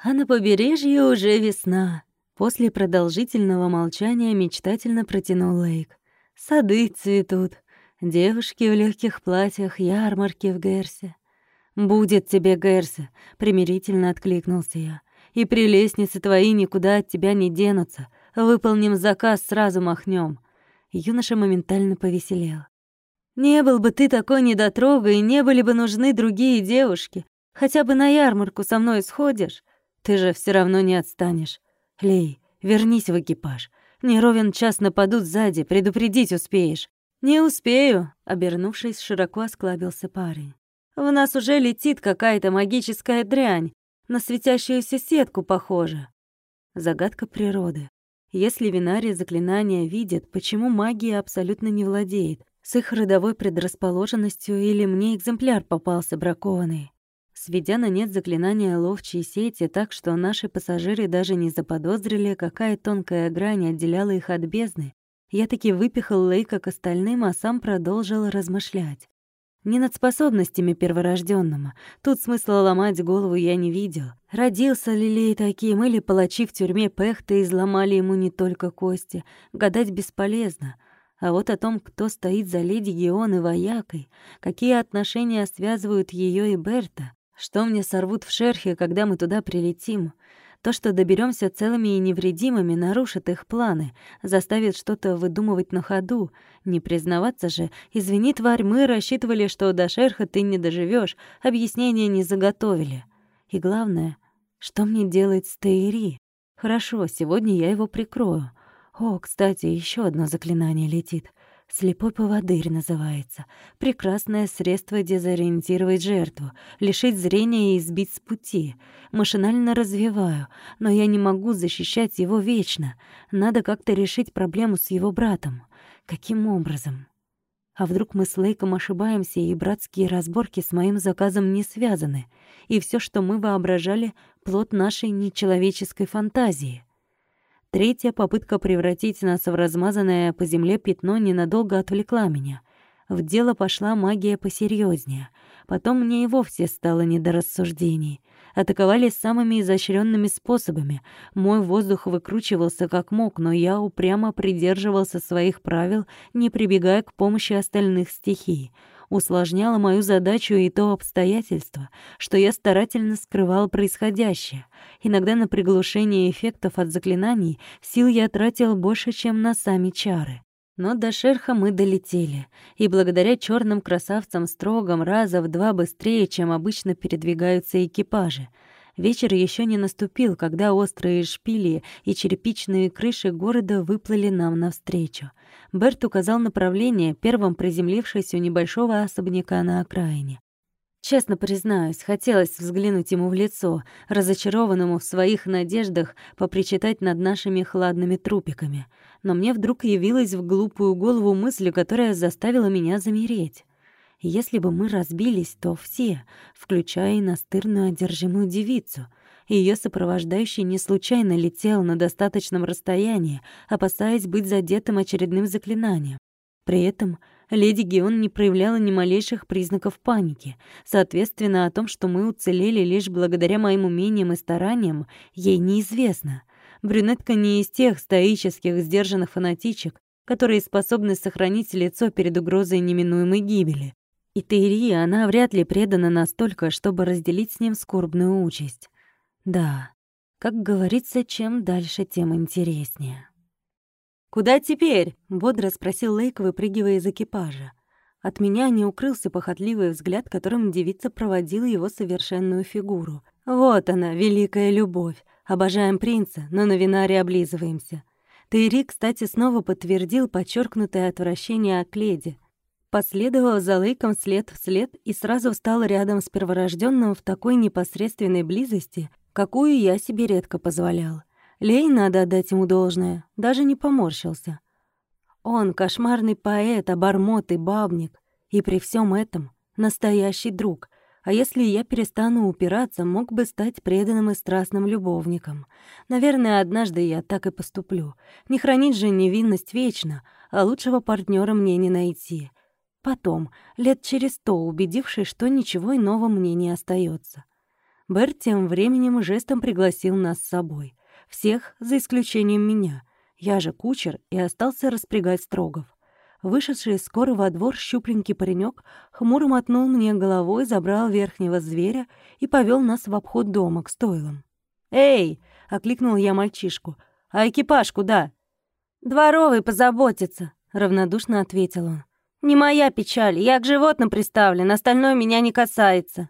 А на побережье уже весна. После продолжительного молчания мечтательно протянул Лейк. Сады цветут, девушки в легких платьях, ярмарки в Герсе. «Будет тебе, Герсе», — примирительно откликнулся я. «И прелестницы твои никуда от тебя не денутся. Выполним заказ, сразу махнем. Юноша моментально повеселел. «Не был бы ты такой недотрогой, не были бы нужны другие девушки. Хотя бы на ярмарку со мной сходишь. Ты же все равно не отстанешь. Лей, вернись в экипаж. Не ровен час нападут сзади, предупредить успеешь». «Не успею», — обернувшись, широко осклабился парень. «В нас уже летит какая-то магическая дрянь. На светящуюся сетку похожа». Загадка природы. Если Винари заклинания видит, почему магия абсолютно не владеет? С их родовой предрасположенностью или мне экземпляр попался бракованный? Сведя на нет заклинания ловчей сети так, что наши пассажиры даже не заподозрили, какая тонкая грань отделяла их от бездны, я таки выпихал Лейка к остальным, а сам продолжил размышлять. Не над способностями перворожденного. Тут смысла ломать голову я не видел. Родился ли Лей таким, или палачи в тюрьме Пехта изломали ему не только кости. Гадать бесполезно. А вот о том, кто стоит за леди Геон и воякой, какие отношения связывают ее и Берта, что мне сорвут в шерхе, когда мы туда прилетим? То, что доберемся целыми и невредимыми, нарушит их планы, заставит что-то выдумывать на ходу. Не признаваться же. Извини, тварь, мы рассчитывали, что до шерха ты не доживешь, объяснения не заготовили. И главное, что мне делать с Тейри? Хорошо, сегодня я его прикрою. О, кстати, еще одно заклинание летит. Слепой поводырь называется. Прекрасное средство дезориентировать жертву, лишить зрения и избить с пути. Машинально развиваю, но я не могу защищать его вечно. Надо как-то решить проблему с его братом. Каким образом? А вдруг мы с Лейком ошибаемся, и братские разборки с моим заказом не связаны, и все, что мы воображали, — плод нашей нечеловеческой фантазии? Третья попытка превратить нас в размазанное по земле пятно ненадолго отвлекла меня. В дело пошла магия посерьезнее. Потом мне и вовсе стало не до рассуждений. Атаковали самыми изощренными способами. Мой воздух выкручивался как мог, но я упрямо придерживался своих правил, не прибегая к помощи остальных стихий — усложняло мою задачу и то обстоятельство, что я старательно скрывал происходящее. Иногда на приглушение эффектов от заклинаний сил я тратил больше, чем на сами чары. Но до шерха мы долетели, и благодаря черным красавцам строгом раза в два быстрее, чем обычно передвигаются экипажи — Вечер еще не наступил, когда острые шпили и черепичные крыши города выплыли нам навстречу. Берт указал направление, первым приземлившись у небольшого особняка на окраине. Честно признаюсь, хотелось взглянуть ему в лицо, разочарованному в своих надеждах попричитать над нашими хладными трупиками. Но мне вдруг явилась в глупую голову мысль, которая заставила меня замереть. Если бы мы разбились, то все, включая и настырную одержимую девицу. Ее сопровождающий не случайно летел на достаточном расстоянии, опасаясь быть задетым очередным заклинанием. При этом леди Геон не проявляла ни малейших признаков паники. Соответственно, о том, что мы уцелели лишь благодаря моим умениям и стараниям, ей неизвестно. Брюнетка не из тех стоических, сдержанных фанатичек, которые способны сохранить лицо перед угрозой неминуемой гибели. И Тейри она вряд ли предана настолько, чтобы разделить с ним скорбную участь. Да, как говорится, чем дальше, тем интереснее. «Куда теперь?» — бодро спросил Лейк, выпрыгивая из экипажа. От меня не укрылся похотливый взгляд, которым девица проводила его совершенную фигуру. «Вот она, великая любовь. Обожаем принца, но на винаре облизываемся». Тейри, кстати, снова подтвердил подчеркнутое отвращение к леди — Последовала за Лейком след вслед и сразу встала рядом с перворожденным в такой непосредственной близости, какую я себе редко позволял. Лей, надо отдать ему должное, даже не поморщился. Он кошмарный поэт, обормот и бабник, и при всем этом настоящий друг. А если я перестану упираться, мог бы стать преданным и страстным любовником. Наверное, однажды я так и поступлю. Не хранить же невинность вечно, а лучшего партнера мне не найти. Потом, лет через сто, убедившись, что ничего иного мне не остается. Берт тем временем жестом пригласил нас с собой. Всех, за исключением меня. Я же кучер и остался распрягать строгов. Вышедший скоро во двор щупленький паренек хмуро мотнул мне головой, забрал верхнего зверя и повел нас в обход дома к стойлам. «Эй!» — окликнул я мальчишку. «А экипаж куда?» «Дворовый позаботится», — равнодушно ответил он. «Не моя печаль, я к животным приставлен, остальное меня не касается».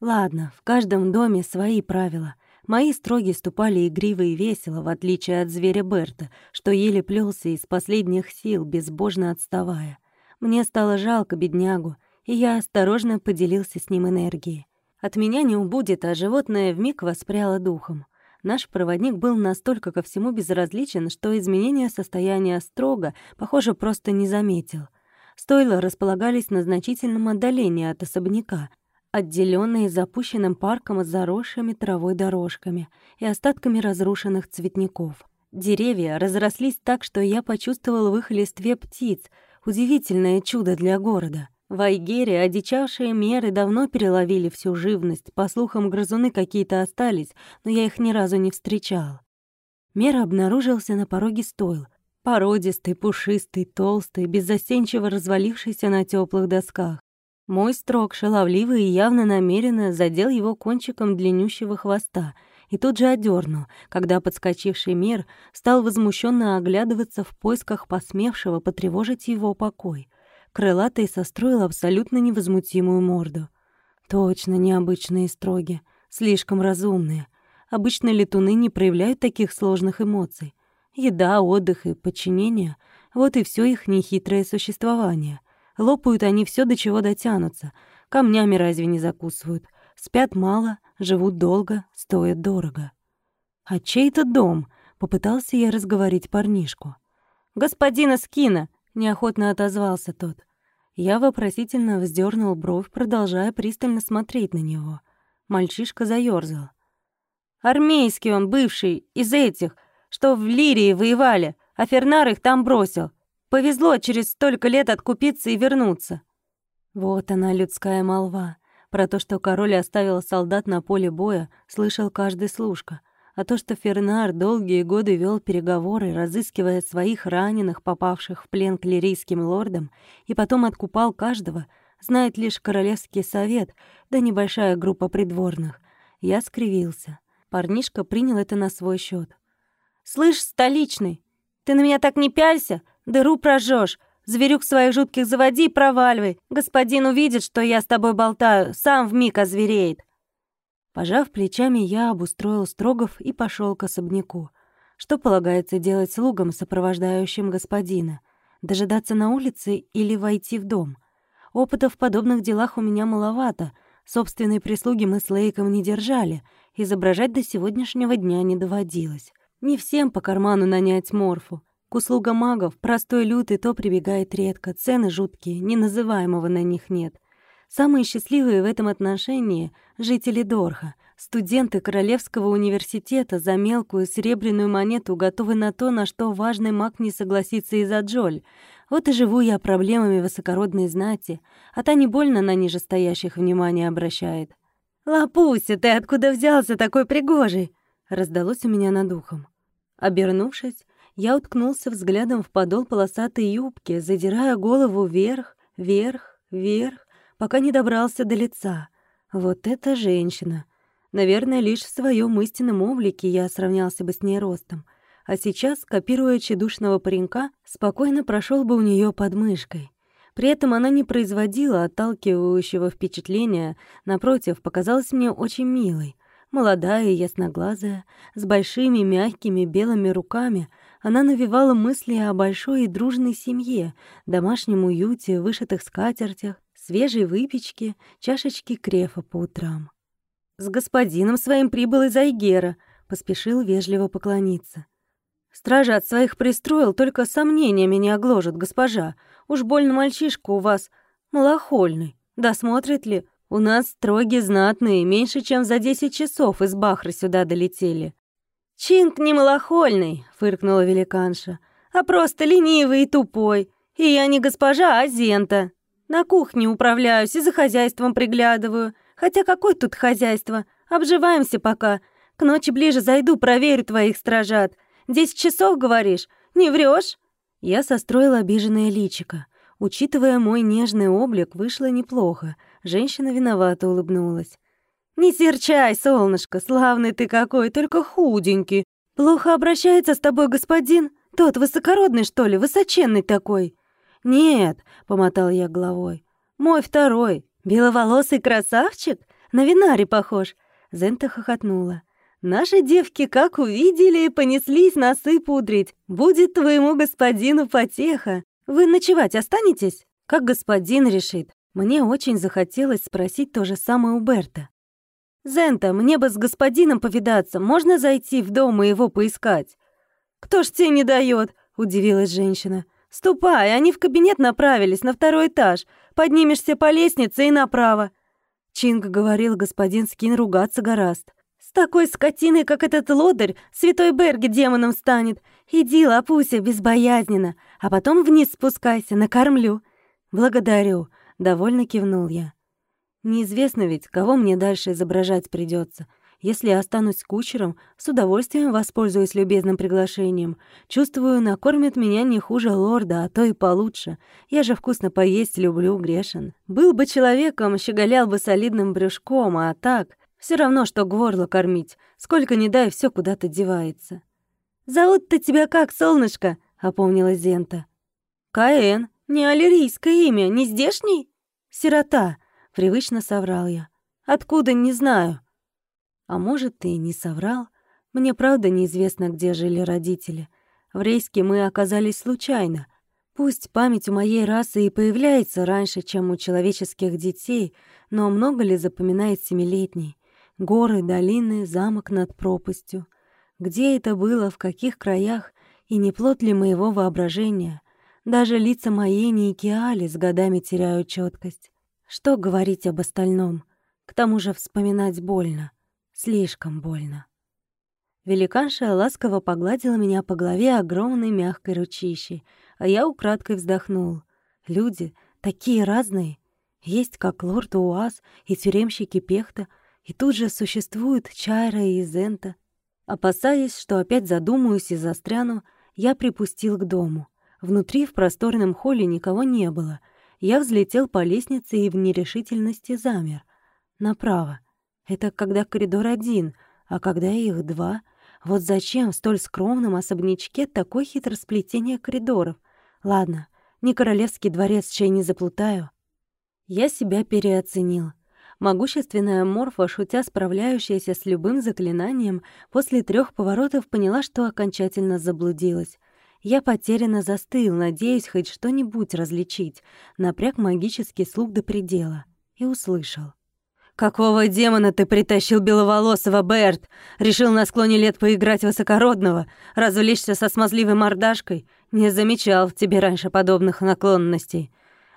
Ладно, в каждом доме свои правила. Мои строги ступали игриво и весело, в отличие от зверя Берта, что еле плелся из последних сил, безбожно отставая. Мне стало жалко беднягу, и я осторожно поделился с ним энергией. От меня не убудет, а животное вмиг воспряло духом. Наш проводник был настолько ко всему безразличен, что изменение состояния строго, похоже, просто не заметил. Стойла располагались на значительном отдалении от особняка, отделенные запущенным парком с заросшими травой дорожками и остатками разрушенных цветников. Деревья разрослись так, что я почувствовал в их листве птиц. Удивительное чудо для города. В Айгере одичавшие меры давно переловили всю живность. По слухам, грызуны какие-то остались, но я их ни разу не встречал. Мера обнаружился на пороге стойл. Породистый, пушистый, толстый, беззастенчиво развалившийся на теплых досках. Мой строк, шаловливый и явно намеренно задел его кончиком длиннющего хвоста и тут же одернул, когда подскочивший мир стал возмущенно оглядываться в поисках посмевшего потревожить его покой. Крылатый состроил абсолютно невозмутимую морду. Точно необычные строги, слишком разумные. Обычно летуны не проявляют таких сложных эмоций. Еда, отдых и подчинение — вот и все их нехитрое существование — Лопают они все, до чего дотянутся. Камнями разве не закусывают? Спят мало, живут долго, стоят дорого. «А чей это дом?» — попытался я разговорить парнишку. «Господина Скина!» — неохотно отозвался тот. Я вопросительно вздернул бровь, продолжая пристально смотреть на него. Мальчишка заёрзал. «Армейский он, бывший, из этих, что в Лирии воевали, а Фернар их там бросил. Повезло через столько лет откупиться и вернуться. Вот она, людская молва. Про то, что король оставил солдат на поле боя, слышал каждый служка. А то, что Фернар долгие годы вел переговоры, разыскивая своих раненых, попавших в плен к лирийским лордам, и потом откупал каждого, знает лишь Королевский совет, да небольшая группа придворных. Я скривился. Парнишка принял это на свой счет. «Слышь, столичный, ты на меня так не пялься, Дыру прожжешь. Зверюк своих жутких заводи и проваливай. Господин увидит, что я с тобой болтаю, сам вмиг озвереет». Пожав плечами, я обустроил строгов и пошел к особняку. Что полагается делать слугам, сопровождающим господина? Дожидаться на улице или войти в дом? Опыта в подобных делах у меня маловато. Собственной прислуги мы с Лейком не держали. Изображать до сегодняшнего дня не доводилось. Не всем по карману нанять морфу. К услугам магов простой лютый то прибегает редко, цены жуткие, неназываемого на них нет. Самые счастливые в этом отношении — жители Дорха. Студенты Королевского университета за мелкую серебряную монету готовы на то, на что важный маг не согласится из-за Джоль. Вот и живу я проблемами высокородной знати, а та не больно на нижестоящих внимание обращает. «Лапуся, ты откуда взялся такой пригожий?» — раздалось у меня над ухом. Обернувшись, я уткнулся взглядом в подол полосатой юбки, задирая голову вверх, вверх, вверх, пока не добрался до лица. Вот эта женщина! Наверное, лишь в своем истинном облике я сравнялся бы с ней ростом. А сейчас, копируя чедушного паренька, спокойно прошел бы у нее под мышкой. При этом она не производила отталкивающего впечатления, напротив, показалась мне очень милой. Молодая и ясноглазая, с большими мягкими белыми руками, она навевала мысли о большой и дружной семье, домашнем уюте, вышитых скатертях, свежей выпечке, чашечке крефа по утрам. «С господином своим прибыл из Айгера», — поспешил вежливо поклониться. «Стража от своих пристроил, только сомнения меня огложат, госпожа. Уж больно мальчишка у вас малохольный. Досмотрит ли? У нас строги знатные, меньше чем за десять часов из Бахры сюда долетели. «Чинг не малохольный», — фыркнула великанша, «а просто ленивый и тупой. И я не госпожа, а Зента. На кухне управляюсь и за хозяйством приглядываю. Хотя какое тут хозяйство? Обживаемся пока. К ночи ближе зайду, проверю твоих стражат. Десять часов, говоришь? Не врешь? Я состроила обиженное личико. Учитывая мой нежный облик, вышло неплохо. Женщина виновато улыбнулась. «Не серчай, солнышко, славный ты какой, только худенький. Плохо обращается с тобой господин? Тот высокородный, что ли, высоченный такой?» «Нет», — помотал я головой. «Мой второй, беловолосый красавчик, на винаре похож». Зента хохотнула. «Наши девки, как увидели, понеслись носы пудрить. Будет твоему господину потеха. Вы ночевать останетесь? Как господин решит. Мне очень захотелось спросить то же самое у Берта. «Зента, мне бы с господином повидаться. Можно зайти в дом и его поискать?» «Кто ж тебе не дает? удивилась женщина. «Ступай, они в кабинет направились, на второй этаж. Поднимешься по лестнице и направо». Чинг говорил, господин Скин ругаться гораст. «С такой скотиной, как этот лодырь, святой Берги демоном станет. Иди, лапуся, безбоязненно, а потом вниз спускайся, накормлю». «Благодарю», — довольно кивнул я. «Неизвестно ведь, кого мне дальше изображать придется. Если останусь кучером, с удовольствием воспользуюсь любезным приглашением. Чувствую, накормят меня не хуже лорда, а то и получше. Я же вкусно поесть люблю, грешен. Был бы человеком, щеголял бы солидным брюшком, а так... все равно, что горло кормить. Сколько не дай, все куда-то девается. «Зовут-то тебя как, солнышко?» — опомнилась Зента. «Каэн. Не аллерийское имя, не здешний?» «Сирота», — привычно соврал я. «Откуда, не знаю». А может, ты и не соврал? Мне правда неизвестно, где жили родители. В Рейске мы оказались случайно. Пусть память у моей расы и появляется раньше, чем у человеческих детей, но много ли запоминает семилетний? Горы, долины, замок над пропастью. Где это было, в каких краях, и не плод ли моего воображения? Даже лица моей Никиали с годами теряют четкость. Что говорить об остальном? К тому же вспоминать больно. Слишком больно. Великанша ласково погладила меня по голове огромной мягкой ручищей, а я украдкой вздохнул. Люди такие разные. Есть как лорд Уаз и тюремщики Пехта, и тут же существуют Чайра и Изента. Опасаясь, что опять задумаюсь и застряну, я припустил к дому. Внутри в просторном холле никого не было. Я взлетел по лестнице и в нерешительности замер. Направо. Это когда коридор один, а когда их два. Вот зачем в столь скромном особнячке такое хитросплетение коридоров? Ладно, не королевский дворец, чей не заплутаю. Я себя переоценил. Могущественная морфа, шутя справляющаяся с любым заклинанием, после трех поворотов поняла, что окончательно заблудилась. Я потерянно застыл, надеясь хоть что-нибудь различить, напряг магический слух до предела и услышал. «Какого демона ты притащил беловолосого, Берт? Решил на склоне лет поиграть высокородного? Развлечься со смазливой мордашкой? Не замечал в тебе раньше подобных наклонностей.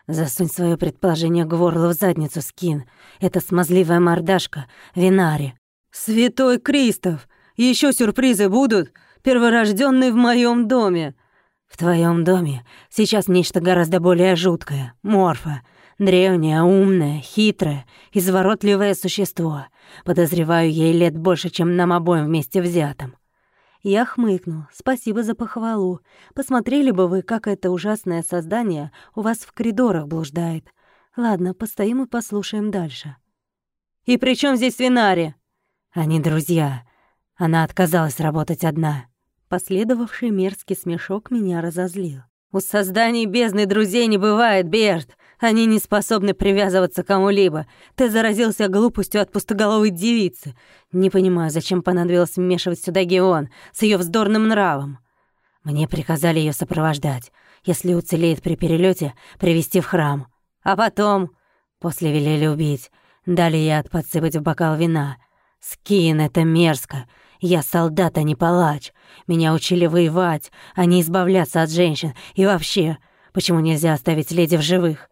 Засунь свое предположение горло в задницу, Скин. Это смазливая мордашка, Винари». «Святой Кристоф! Еще сюрпризы будут? Перворожденный в моем доме!» «В твоем доме сейчас нечто гораздо более жуткое, Морфа». Древнее, умное, хитрое, изворотливое существо. Подозреваю, ей лет больше, чем нам обоим вместе взятым. Я хмыкнул. Спасибо за похвалу. Посмотрели бы вы, как это ужасное создание у вас в коридорах блуждает. Ладно, постоим и послушаем дальше. «И при чем здесь Винари?» «Они друзья. Она отказалась работать одна». Последовавший мерзкий смешок меня разозлил. «У созданий бездны друзей не бывает, Берт. Они не способны привязываться к кому-либо. Ты заразился глупостью от пустоголовой девицы. Не понимаю, зачем понадобилось вмешивать сюда Геон с ее вздорным нравом. Мне приказали ее сопровождать. Если уцелеет при перелете, привести в храм. А потом... После велели убить. Дали яд подсыпать в бокал вина. Скин — это мерзко. Я солдат, а не палач. Меня учили воевать, а не избавляться от женщин. И вообще, почему нельзя оставить леди в живых?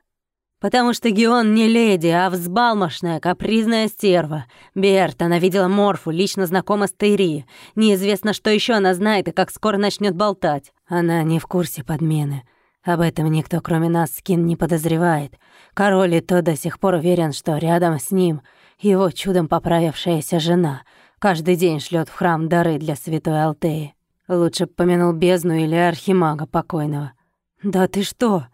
Потому что Геон не леди, а взбалмошная, капризная стерва. Берт, она видела Морфу, лично знакома с Тейри. Неизвестно, что еще она знает и как скоро начнет болтать. Она не в курсе подмены. Об этом никто, кроме нас, Скин, не подозревает. Король и то до сих пор уверен, что рядом с ним Его чудом поправившаяся жена каждый день шлет в храм дары для святой Алтеи. Лучше б помянул бездну или архимага покойного. Да ты что?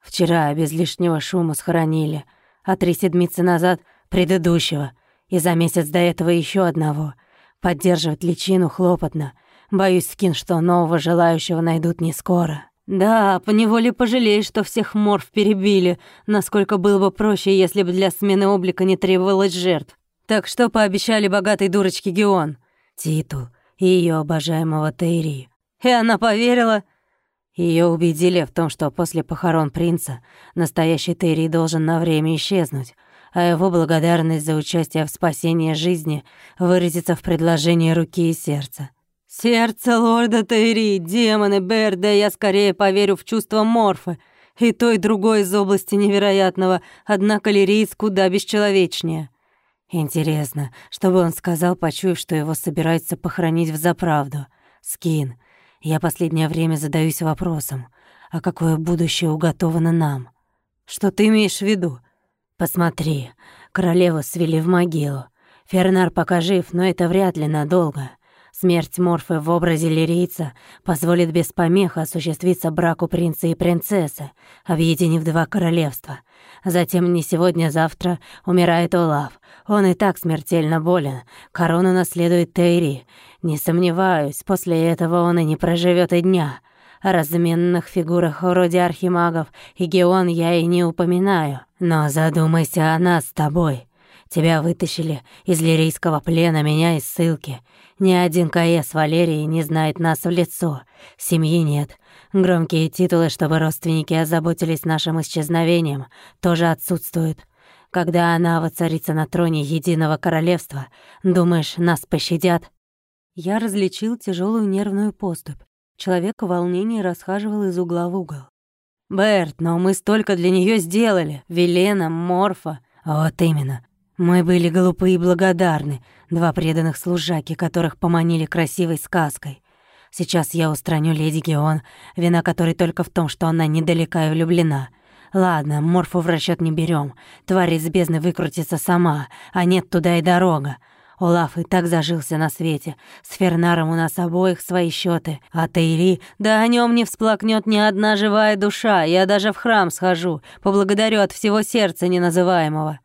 Вчера без лишнего шума схоронили, а три седмицы назад — предыдущего, и за месяц до этого еще одного. Поддерживать личину хлопотно. Боюсь, скин, что нового желающего найдут не скоро. Да, поневоле пожалеешь, что всех морф перебили, насколько было бы проще, если бы для смены облика не требовалось жертв. Так что пообещали богатой дурочке Геон? Титул и ее обожаемого Тейри. И она поверила? Ее убедили в том, что после похорон принца настоящий Тейри должен на время исчезнуть, а его благодарность за участие в спасении жизни выразится в предложении руки и сердца. Сердце лорда Тейри, демоны Берда, я скорее поверю в чувство Морфы. И то, и другое из области невероятного, однако лирийц куда бесчеловечнее. Интересно, что бы он сказал, почуяв, что его собираются похоронить в заправду. Скин, я последнее время задаюсь вопросом, а какое будущее уготовано нам? Что ты имеешь в виду? Посмотри, королеву свели в могилу. Фернар пока жив, но это вряд ли надолго. Смерть Морфы в образе лирийца позволит без помех осуществиться браку принца и принцессы, объединив два королевства. Затем не сегодня-завтра умирает Олаф. Он и так смертельно болен. Корону наследует Тейри. Не сомневаюсь, после этого он и не проживет и дня. О разменных фигурах вроде архимагов и Геон я и не упоминаю. Но задумайся о нас с тобой. Тебя вытащили из лирийского плена, меня из ссылки. Ни один КС Валерии не знает нас в лицо. Семьи нет. Громкие титулы, чтобы родственники озаботились нашим исчезновением, тоже отсутствуют. Когда она воцарится на троне единого королевства, думаешь, нас пощадят?» Я различил тяжелую нервную поступь. Человек в волнении расхаживал из угла в угол. «Берт, но мы столько для нее сделали. Велена, Морфа. Вот именно. Мы были глупы и благодарны, два преданных служаки, которых поманили красивой сказкой. Сейчас я устраню леди Геон, вина которой только в том, что она недалека и влюблена. Ладно, Морфу в расчет не берем. Тварь из бездны выкрутится сама, а нет туда и дорога. Олаф и так зажился на свете. С Фернаром у нас обоих свои счеты. А Тейри, да о нем не всплакнет ни одна живая душа. Я даже в храм схожу, поблагодарю от всего сердца неназываемого.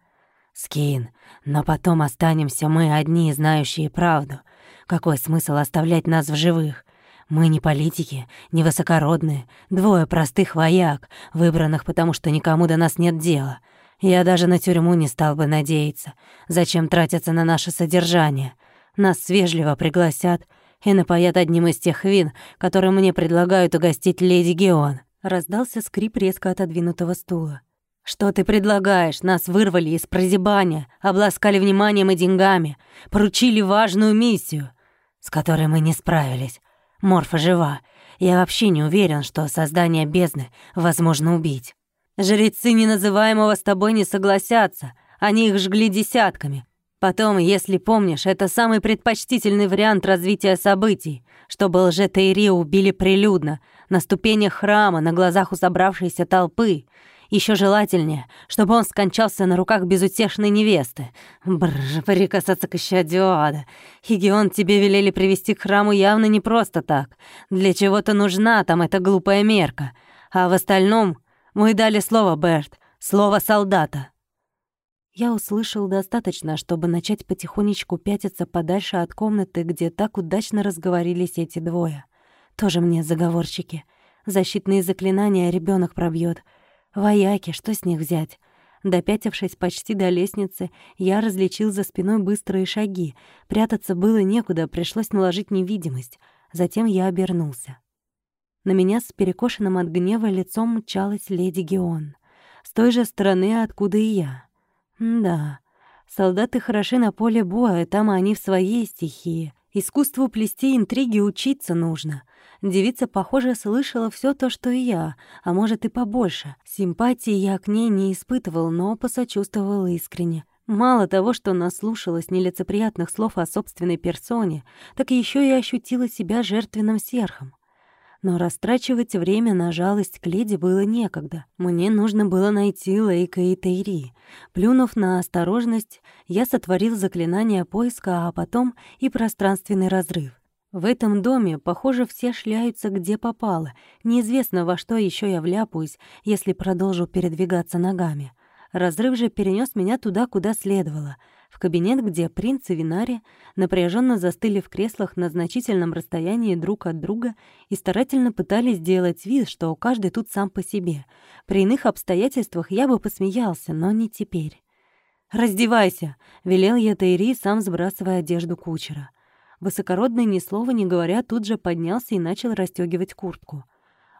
Скин, но потом останемся мы одни, знающие правду. Какой смысл оставлять нас в живых? Мы не политики, не высокородные, двое простых вояк, выбранных потому, что никому до нас нет дела. Я даже на тюрьму не стал бы надеяться. Зачем тратиться на наше содержание? Нас вежливо пригласят и напоят одним из тех вин, которые мне предлагают угостить леди Геон. Раздался скрип резко отодвинутого стула. «Что ты предлагаешь? Нас вырвали из прозябания, обласкали вниманием и деньгами, поручили важную миссию, с которой мы не справились. Морфа жива. Я вообще не уверен, что создание бездны возможно убить. Жрецы неназываемого с тобой не согласятся. Они их жгли десятками. Потом, если помнишь, это самый предпочтительный вариант развития событий, чтобы лже-Тейри убили прилюдно, на ступенях храма, на глазах у собравшейся толпы — еще желательнее, чтобы он скончался на руках безутешной невесты. Бррр, прикасаться к исчадию ада. Хигион тебе велели привести к храму явно не просто так. Для чего-то нужна там эта глупая мерка. А в остальном мы дали слово, Берт, слово солдата. Я услышал достаточно, чтобы начать потихонечку пятиться подальше от комнаты, где так удачно разговорились эти двое. Тоже мне заговорщики. Защитные заклинания ребенок пробьет. Вояки, что с них взять? Допятившись почти до лестницы, я различил за спиной быстрые шаги. Прятаться было некуда, пришлось наложить невидимость. Затем я обернулся. На меня с перекошенным от гнева лицом мчалась леди Геон. С той же стороны, откуда и я. М да, солдаты хороши на поле боя, там они в своей стихии. Искусству плести интриги учиться нужно — Девица, похоже, слышала все то, что и я, а может и побольше. Симпатии я к ней не испытывал, но посочувствовал искренне. Мало того, что наслушалась нелицеприятных слов о собственной персоне, так еще и ощутила себя жертвенным серхом. Но растрачивать время на жалость к леди было некогда. Мне нужно было найти Лейка и Тейри. Плюнув на осторожность, я сотворил заклинание поиска, а потом и пространственный разрыв. В этом доме, похоже, все шляются где попало. Неизвестно, во что еще я вляпаюсь, если продолжу передвигаться ногами. Разрыв же перенес меня туда, куда следовало — в кабинет, где принц и Винари напряженно застыли в креслах на значительном расстоянии друг от друга и старательно пытались сделать вид, что каждый тут сам по себе. При иных обстоятельствах я бы посмеялся, но не теперь. «Раздевайся!» — велел я Тайри, сам сбрасывая одежду кучера. Высокородный, ни слова не говоря, тут же поднялся и начал расстёгивать куртку.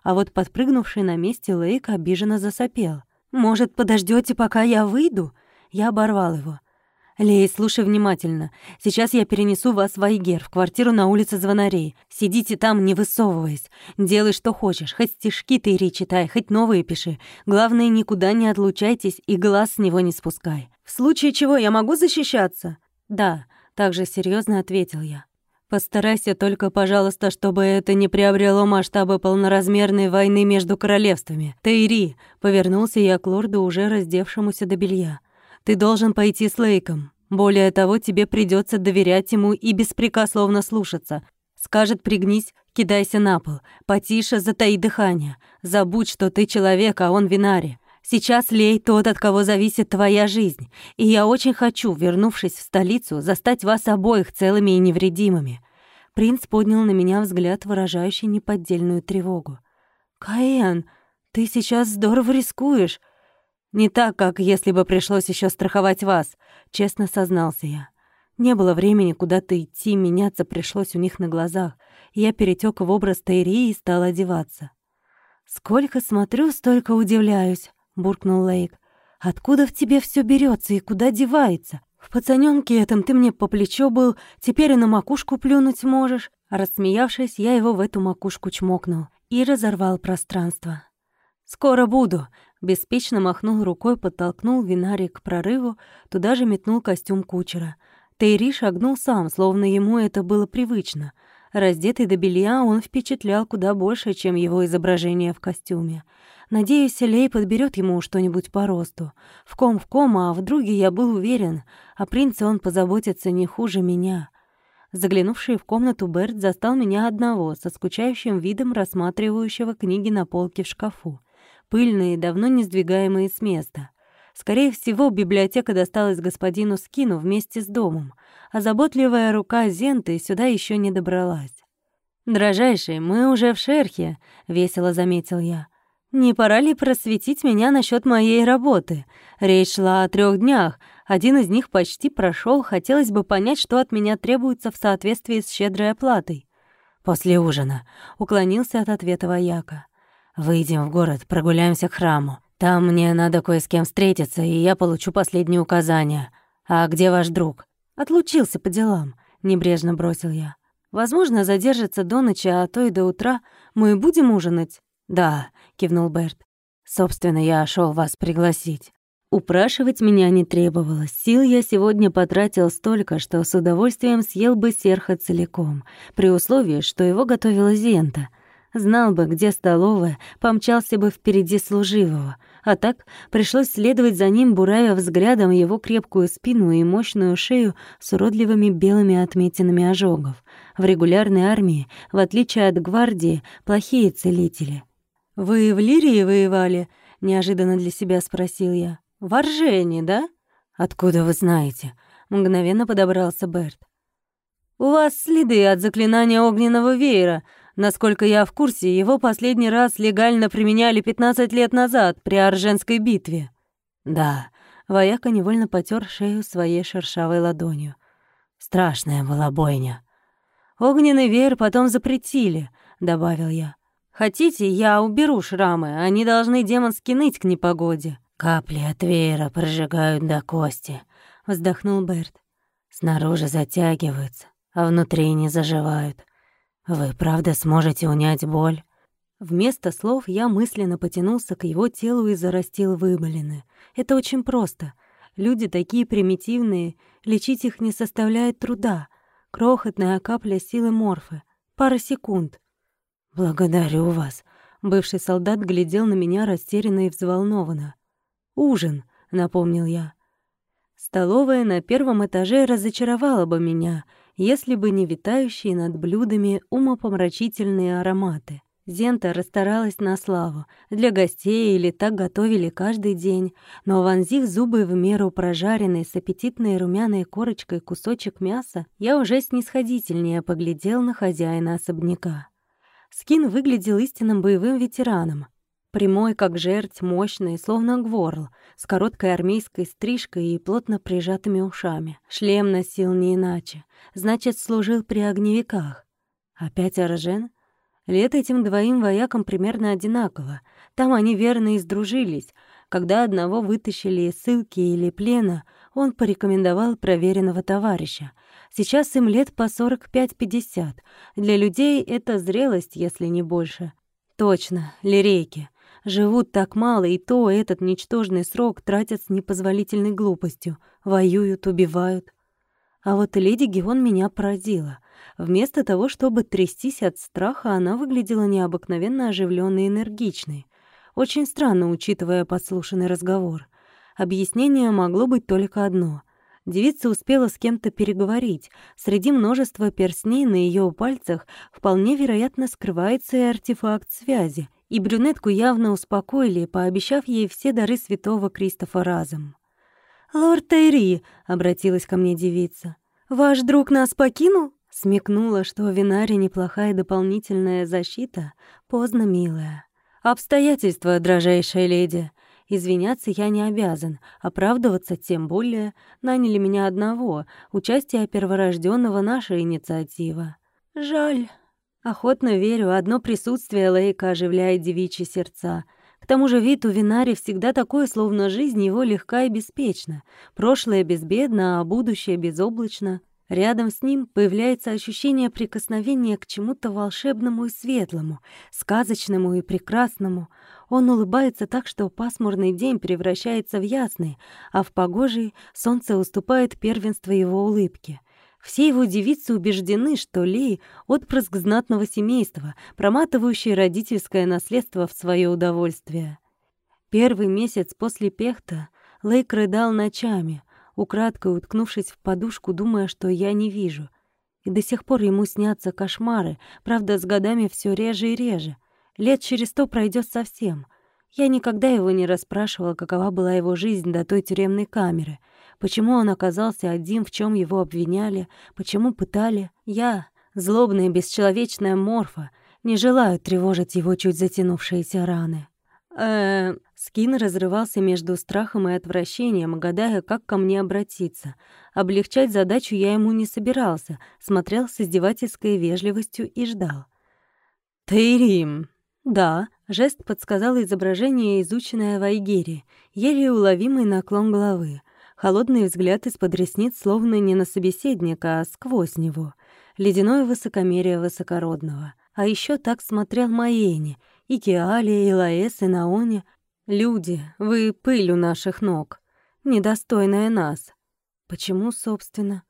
А вот подпрыгнувший на месте Лейк обиженно засопел. «Может, подождёте, пока я выйду?» Я оборвал его. «Лей, слушай внимательно. Сейчас я перенесу вас в Айгер, в квартиру на улице Звонарей. Сидите там, не высовываясь. Делай, что хочешь. Хоть стишки ты, Ири, читай, хоть новые пиши. Главное, никуда не отлучайтесь и глаз с него не спускай. В случае чего я могу защищаться?» «Да», — также серьезно ответил я. «Постарайся только, пожалуйста, чтобы это не приобрело масштабы полноразмерной войны между королевствами. Тейри!» — повернулся я к лорду, уже раздевшемуся до белья. Ты должен пойти с Лейком. Более того, тебе придется доверять ему и беспрекословно слушаться. Скажет «пригнись», кидайся на пол. Потише затаи дыхание. Забудь, что ты человек, а он винари. Сейчас Лей тот, от кого зависит твоя жизнь. И я очень хочу, вернувшись в столицу, застать вас обоих целыми и невредимыми». Принц поднял на меня взгляд, выражающий неподдельную тревогу. «Каэн, ты сейчас здорово рискуешь. Не так, как если бы пришлось еще страховать вас, честно сознался я. Не было времени куда-то идти, меняться пришлось у них на глазах. Я перетек в образ Тайри и стал одеваться. «Сколько смотрю, столько удивляюсь», — буркнул Лейк. «Откуда в тебе все берется и куда девается? В пацанёнке этом ты мне по плечо был, теперь и на макушку плюнуть можешь». Рассмеявшись, я его в эту макушку чмокнул и разорвал пространство. «Скоро буду», Беспечно махнул рукой, подтолкнул Винари к прорыву, туда же метнул костюм кучера. Тейри шагнул сам, словно ему это было привычно. Раздетый до белья, он впечатлял куда больше, чем его изображение в костюме. Надеюсь, Лей подберет ему что-нибудь по росту. В ком в ком, а в друге я был уверен. О принце он позаботится не хуже меня. Заглянувший в комнату Берт застал меня одного, со скучающим видом рассматривающего книги на полке в шкафу пыльные, давно не сдвигаемые с места. Скорее всего, библиотека досталась господину Скину вместе с домом, а заботливая рука Зенты сюда еще не добралась. «Дрожайший, мы уже в шерхе», — весело заметил я. «Не пора ли просветить меня насчет моей работы? Речь шла о трех днях, один из них почти прошел. хотелось бы понять, что от меня требуется в соответствии с щедрой оплатой». «После ужина», — уклонился от ответа вояка. Выйдем в город, прогуляемся к храму. Там мне надо кое с кем встретиться, и я получу последние указания. А где ваш друг? Отлучился по делам, небрежно бросил я. Возможно, задержится до ночи, а то и до утра. Мы будем ужинать? Да, кивнул Берт. Собственно, я шел вас пригласить. Упрашивать меня не требовалось. Сил я сегодня потратил столько, что с удовольствием съел бы серха целиком, при условии, что его готовила Зента — Знал бы, где столовая, помчался бы впереди служивого. А так пришлось следовать за ним, буравя взглядом его крепкую спину и мощную шею с уродливыми белыми отметинами ожогов. В регулярной армии, в отличие от гвардии, плохие целители. «Вы в Лирии воевали?» — неожиданно для себя спросил я. «В Оржене, да?» «Откуда вы знаете?» — мгновенно подобрался Берт. «У вас следы от заклинания огненного веера», Насколько я в курсе, его последний раз легально применяли 15 лет назад при Орженской битве. Да, вояка невольно потер шею своей шершавой ладонью. Страшная была бойня. Огненный веер потом запретили, добавил я. Хотите, я уберу шрамы, они должны демонски ныть к непогоде. Капли от веера прожигают до кости, вздохнул Берт. Снаружи затягиваются, а внутри не заживают. «Вы правда сможете унять боль?» Вместо слов я мысленно потянулся к его телу и зарастил выболины. Это очень просто. Люди такие примитивные, лечить их не составляет труда. Крохотная капля силы морфы. Пара секунд. «Благодарю вас». Бывший солдат глядел на меня растерянно и взволнованно. «Ужин», — напомнил я. Столовая на первом этаже разочаровала бы меня, если бы не витающие над блюдами умопомрачительные ароматы. Зента расстаралась на славу. Для гостей или так готовили каждый день. Но вонзив зубы в меру прожаренный с аппетитной румяной корочкой кусочек мяса, я уже снисходительнее поглядел на хозяина особняка. Скин выглядел истинным боевым ветераном. Прямой, как жерть, мощный, словно гворл, с короткой армейской стрижкой и плотно прижатыми ушами. Шлем носил не иначе. Значит, служил при огневиках. Опять Аржен? Лет этим двоим воякам примерно одинаково. Там они верно и сдружились. Когда одного вытащили из ссылки или плена, он порекомендовал проверенного товарища. Сейчас им лет по 45-50. Для людей это зрелость, если не больше. Точно, лирейки. Живут так мало, и то этот ничтожный срок тратят с непозволительной глупостью. Воюют, убивают. А вот леди Геон меня поразила. Вместо того, чтобы трястись от страха, она выглядела необыкновенно оживленной и энергичной. Очень странно, учитывая подслушанный разговор. Объяснение могло быть только одно. Девица успела с кем-то переговорить. Среди множества перстней на ее пальцах вполне вероятно скрывается и артефакт связи. И брюнетку явно успокоили, пообещав ей все дары святого Кристофа разом. «Лорд Тайри», — обратилась ко мне девица, — «ваш друг нас покинул?» Смекнула, что Винаре неплохая дополнительная защита, поздно, милая. «Обстоятельства, дрожайшая леди. Извиняться я не обязан, оправдываться тем более. Наняли меня одного, участие перворожденного наша инициатива. Жаль. Охотно верю, одно присутствие Лейка оживляет девичьи сердца. К тому же вид у Винари всегда такой, словно жизнь его легка и беспечна. Прошлое безбедно, а будущее безоблачно. Рядом с ним появляется ощущение прикосновения к чему-то волшебному и светлому, сказочному и прекрасному. Он улыбается так, что пасмурный день превращается в ясный, а в погожий солнце уступает первенство его улыбки. Все его девицы убеждены, что Лей — отпрыск знатного семейства, проматывающий родительское наследство в свое удовольствие. Первый месяц после пехта Лейк рыдал ночами, украдкой уткнувшись в подушку, думая, что я не вижу. И до сих пор ему снятся кошмары, правда, с годами все реже и реже. Лет через сто пройдет совсем. Я никогда его не расспрашивала, какова была его жизнь до той тюремной камеры, почему он оказался один, в чем его обвиняли, почему пытали. Я, злобная бесчеловечная морфа, не желаю тревожить его чуть затянувшиеся раны. Э, Скин разрывался между страхом и отвращением, гадая, как ко мне обратиться. Облегчать задачу я ему не собирался, смотрел с издевательской вежливостью и ждал. «Тейрим!» «Да», — жест подсказал изображение, изученное в Айгере, еле уловимый наклон головы. Холодный взгляд из-под ресниц, словно не на собеседника, а сквозь него. Ледяное высокомерие высокородного. А еще так смотрел Маэни — и Киали, и Лаэс, и Наони. Люди, вы пыль у наших ног, недостойная нас. Почему, собственно?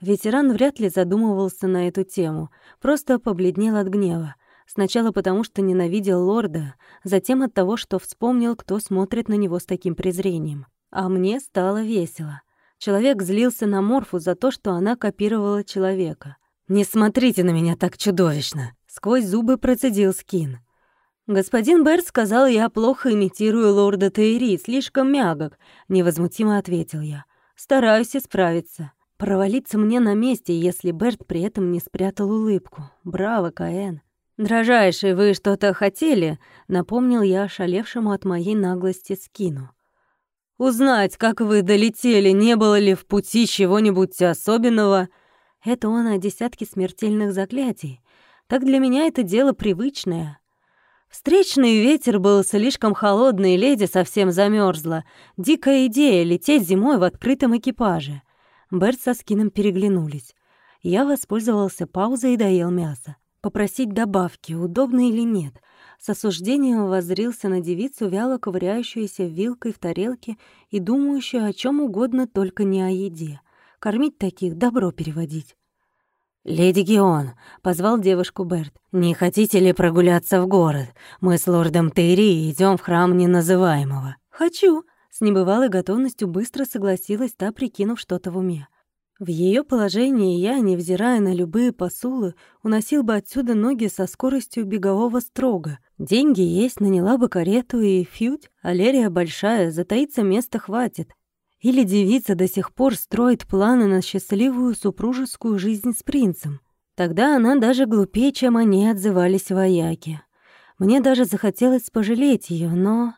Ветеран вряд ли задумывался на эту тему, просто побледнел от гнева. Сначала потому, что ненавидел лорда, затем от того, что вспомнил, кто смотрит на него с таким презрением. А мне стало весело. Человек злился на Морфу за то, что она копировала человека. «Не смотрите на меня так чудовищно!» Сквозь зубы процедил Скин. «Господин Берт сказал, я плохо имитирую лорда Тейри, слишком мягок», — невозмутимо ответил я. «Стараюсь исправиться. Провалиться мне на месте, если Берт при этом не спрятал улыбку. Браво, Каэн!» «Дрожайший, вы что-то хотели?» — напомнил я ошалевшему от моей наглости скину. «Узнать, как вы долетели, не было ли в пути чего-нибудь особенного?» Это он о десятке смертельных заклятий. Так для меня это дело привычное. Встречный ветер был слишком холодный, леди совсем замерзла. Дикая идея — лететь зимой в открытом экипаже. Берт со Скином переглянулись. Я воспользовался паузой и доел мясо. Попросить добавки, удобно или нет. С осуждением воззрился на девицу, вяло ковыряющуюся вилкой в тарелке и думающую о чем угодно, только не о еде. Кормить таких — добро переводить. «Леди Геон», — позвал девушку Берт, — «не хотите ли прогуляться в город? Мы с лордом Тейри идем в храм неназываемого». «Хочу», — с небывалой готовностью быстро согласилась та, прикинув что-то в уме. В ее положении я, невзирая на любые посулы, уносил бы отсюда ноги со скоростью бегового строга. Деньги есть, наняла бы карету и фьють. Алерия большая, затаиться места хватит. Или девица до сих пор строит планы на счастливую супружескую жизнь с принцем. Тогда она даже глупее, чем они отзывались вояки. Мне даже захотелось пожалеть ее, но...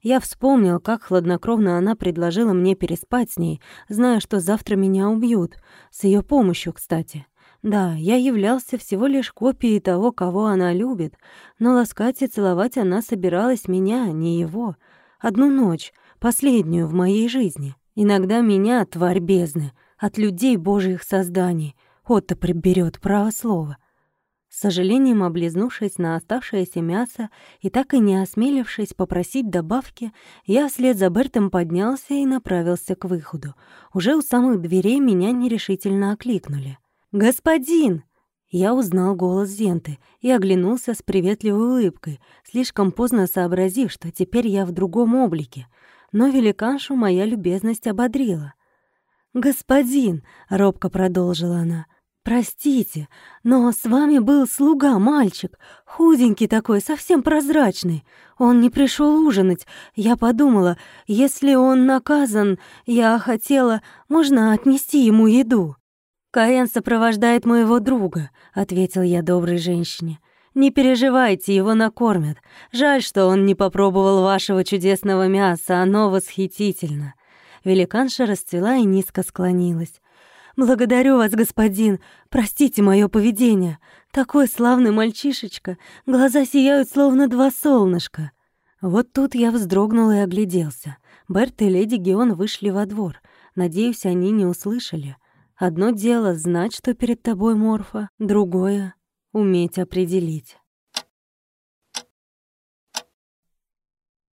Я вспомнил, как хладнокровно она предложила мне переспать с ней, зная, что завтра меня убьют. С ее помощью, кстати. Да, я являлся всего лишь копией того, кого она любит, но ласкать и целовать она собиралась меня, не его. Одну ночь, последнюю в моей жизни. Иногда меня, тварь бездны, от людей божьих созданий, Отто приберет право слова — с сожалением облизнувшись на оставшееся мясо и так и не осмелившись попросить добавки, я вслед за Бертом поднялся и направился к выходу. Уже у самых дверей меня нерешительно окликнули. «Господин!» Я узнал голос Зенты и оглянулся с приветливой улыбкой, слишком поздно сообразив, что теперь я в другом облике. Но великаншу моя любезность ободрила. «Господин!» — робко продолжила она — «Простите, но с вами был слуга, мальчик, худенький такой, совсем прозрачный. Он не пришел ужинать. Я подумала, если он наказан, я хотела, можно отнести ему еду». «Каэн сопровождает моего друга», — ответил я доброй женщине. «Не переживайте, его накормят. Жаль, что он не попробовал вашего чудесного мяса, оно восхитительно». Великанша расцвела и низко склонилась. «Благодарю вас, господин. Простите мое поведение. Такой славный мальчишечка. Глаза сияют, словно два солнышка». Вот тут я вздрогнул и огляделся. Берт и леди Геон вышли во двор. Надеюсь, они не услышали. Одно дело — знать, что перед тобой морфа, другое — уметь определить.